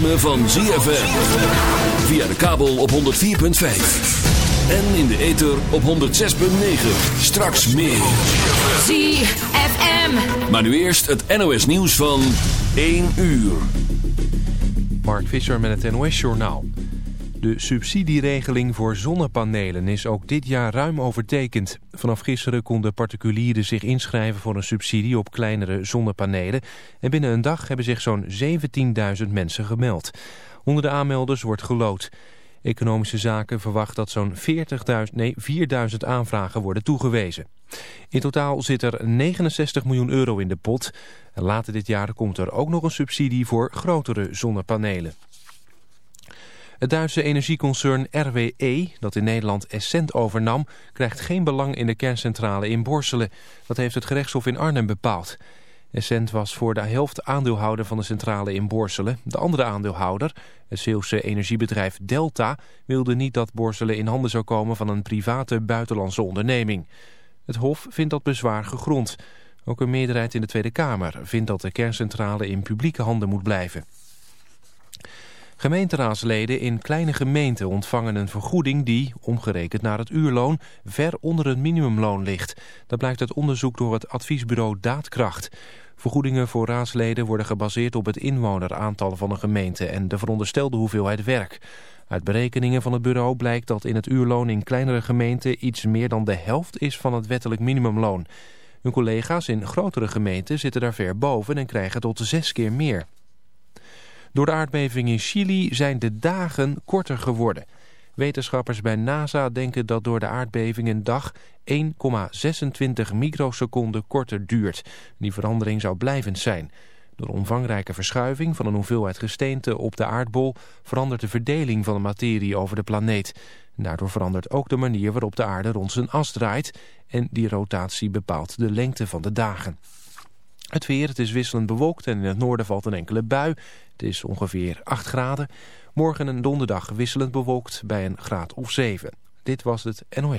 ritme van ZFM. Via de kabel op 104.5. En in de ether op 106.9. Straks meer. ZFM. Maar nu eerst het NOS nieuws van 1 uur. Mark Visser met het NOS-journaal. De subsidieregeling voor zonnepanelen is ook dit jaar ruim overtekend. Vanaf gisteren konden particulieren zich inschrijven voor een subsidie op kleinere zonnepanelen. En binnen een dag hebben zich zo'n 17.000 mensen gemeld. Onder de aanmelders wordt gelood. Economische Zaken verwacht dat zo'n 40.000, nee, 4.000 aanvragen worden toegewezen. In totaal zit er 69 miljoen euro in de pot. Later dit jaar komt er ook nog een subsidie voor grotere zonnepanelen. Het Duitse energieconcern RWE, dat in Nederland Essent overnam, krijgt geen belang in de kerncentrale in Borselen. Dat heeft het gerechtshof in Arnhem bepaald. Essent was voor de helft aandeelhouder van de centrale in Borselen. De andere aandeelhouder, het Zeeuwse energiebedrijf Delta, wilde niet dat Borselen in handen zou komen van een private buitenlandse onderneming. Het hof vindt dat bezwaar gegrond. Ook een meerderheid in de Tweede Kamer vindt dat de kerncentrale in publieke handen moet blijven. Gemeenteraadsleden in kleine gemeenten ontvangen een vergoeding die, omgerekend naar het uurloon, ver onder het minimumloon ligt. Dat blijkt uit onderzoek door het adviesbureau Daadkracht. Vergoedingen voor raadsleden worden gebaseerd op het inwoneraantal van een gemeente en de veronderstelde hoeveelheid werk. Uit berekeningen van het bureau blijkt dat in het uurloon in kleinere gemeenten iets meer dan de helft is van het wettelijk minimumloon. Hun collega's in grotere gemeenten zitten daar ver boven en krijgen tot zes keer meer. Door de aardbeving in Chili zijn de dagen korter geworden. Wetenschappers bij NASA denken dat door de aardbeving een dag 1,26 microseconden korter duurt. Die verandering zou blijvend zijn. Door omvangrijke verschuiving van een hoeveelheid gesteente op de aardbol verandert de verdeling van de materie over de planeet. Daardoor verandert ook de manier waarop de aarde rond zijn as draait en die rotatie bepaalt de lengte van de dagen. Het weer, het is wisselend bewolkt en in het noorden valt een enkele bui. Het is ongeveer 8 graden. Morgen en donderdag wisselend bewolkt bij een graad of 7. Dit was het NOS.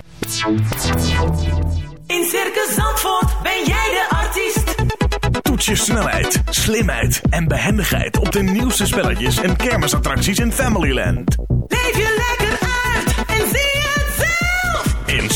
In Circus Zandvoort ben jij de artiest. Toets je snelheid, slimheid en behendigheid op de nieuwste spelletjes en kermisattracties in Familyland. Leef je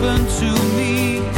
happened to me.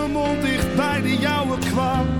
mijn mond dicht bij de jouwe kwam.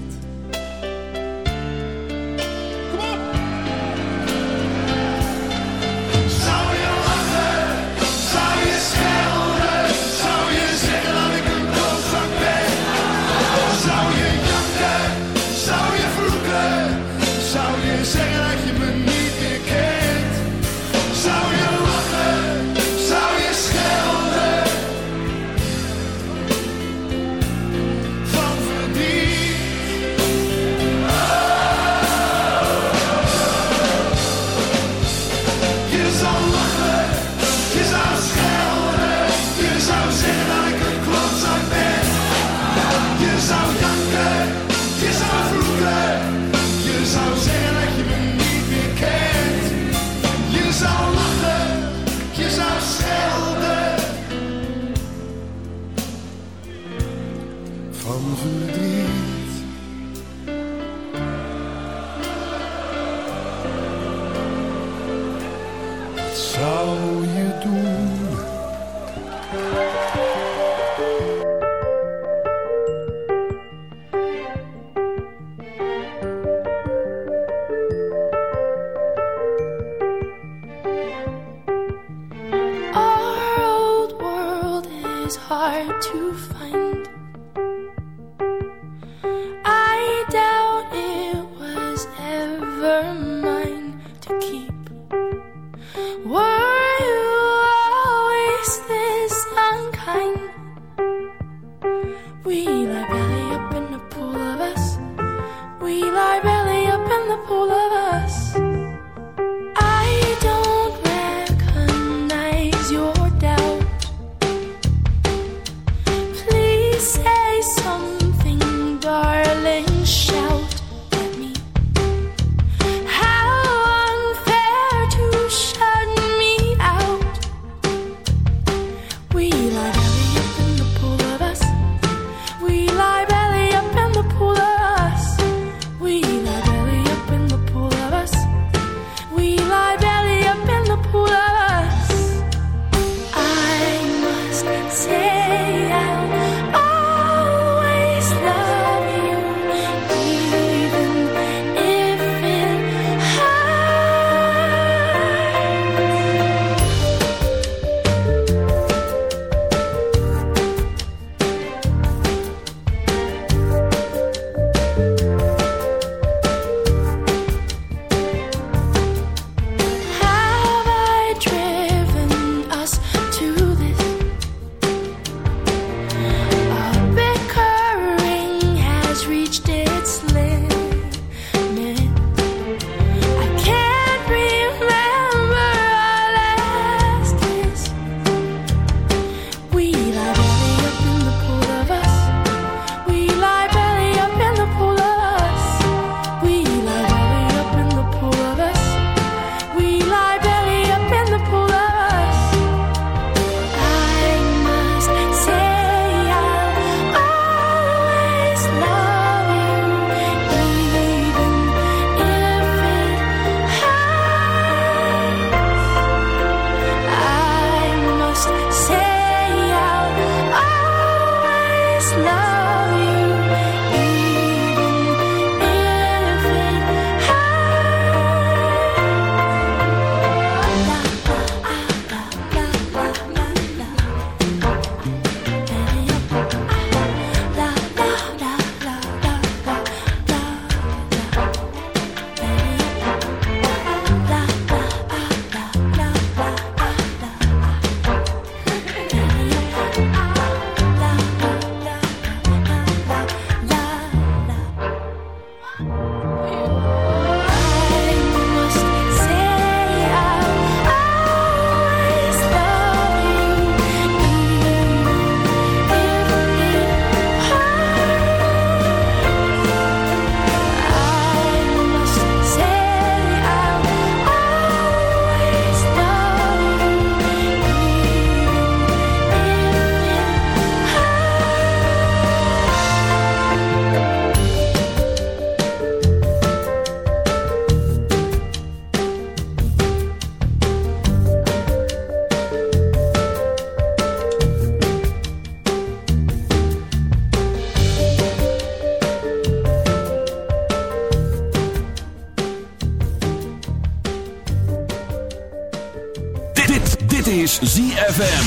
is ZFM.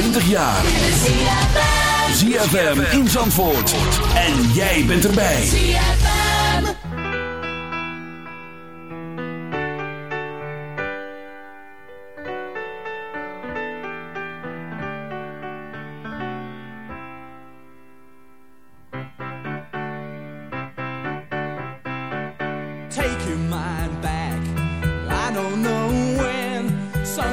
20 jaar. ZFM in Zandvoort. En jij bent erbij. ZFM. Take your mind back. I don't know.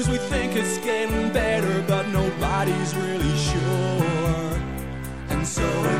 Cause we think it's getting better, but nobody's really sure. And so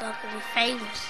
Talk with Famous.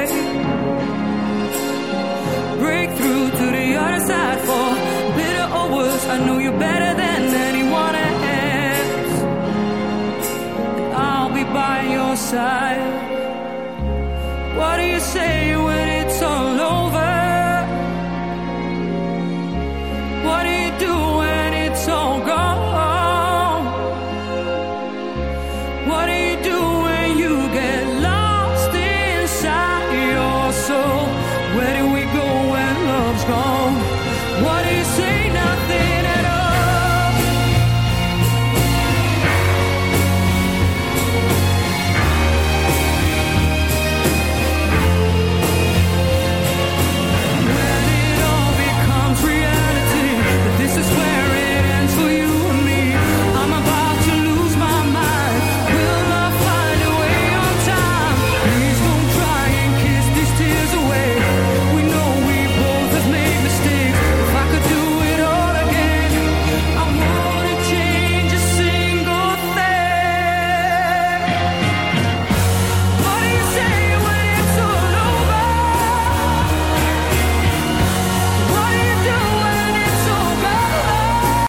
The for bitter or worse. I know you're better than anyone else. I'll be by your side. What do you say